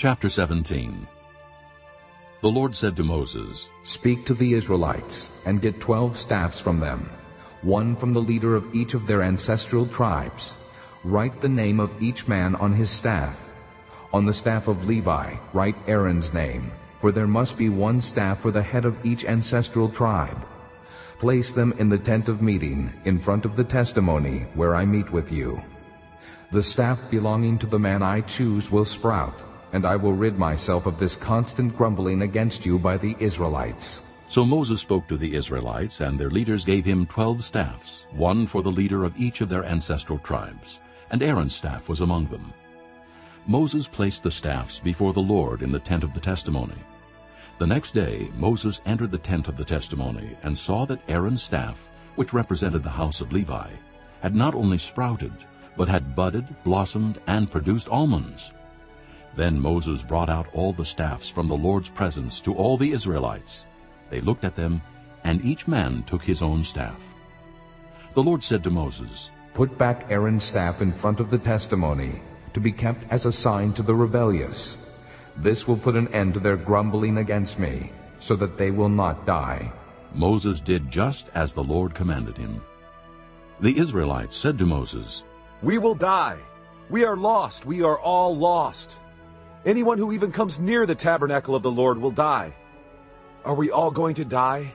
Chapter 17 The Lord said to Moses, Speak to the Israelites, and get twelve staffs from them, one from the leader of each of their ancestral tribes. Write the name of each man on his staff. On the staff of Levi, write Aaron's name, for there must be one staff for the head of each ancestral tribe. Place them in the tent of meeting, in front of the testimony, where I meet with you. The staff belonging to the man I choose will sprout, and I will rid myself of this constant grumbling against you by the Israelites. So Moses spoke to the Israelites, and their leaders gave him twelve staffs, one for the leader of each of their ancestral tribes, and Aaron's staff was among them. Moses placed the staffs before the Lord in the tent of the testimony. The next day Moses entered the tent of the testimony and saw that Aaron's staff, which represented the house of Levi, had not only sprouted, but had budded, blossomed, and produced almonds. Then Moses brought out all the staffs from the Lord's presence to all the Israelites. They looked at them, and each man took his own staff. The Lord said to Moses, Put back Aaron's staff in front of the testimony, to be kept as a sign to the rebellious. This will put an end to their grumbling against me, so that they will not die. Moses did just as the Lord commanded him. The Israelites said to Moses, We will die. We are lost. We are all lost. Anyone who even comes near the tabernacle of the Lord will die. Are we all going to die?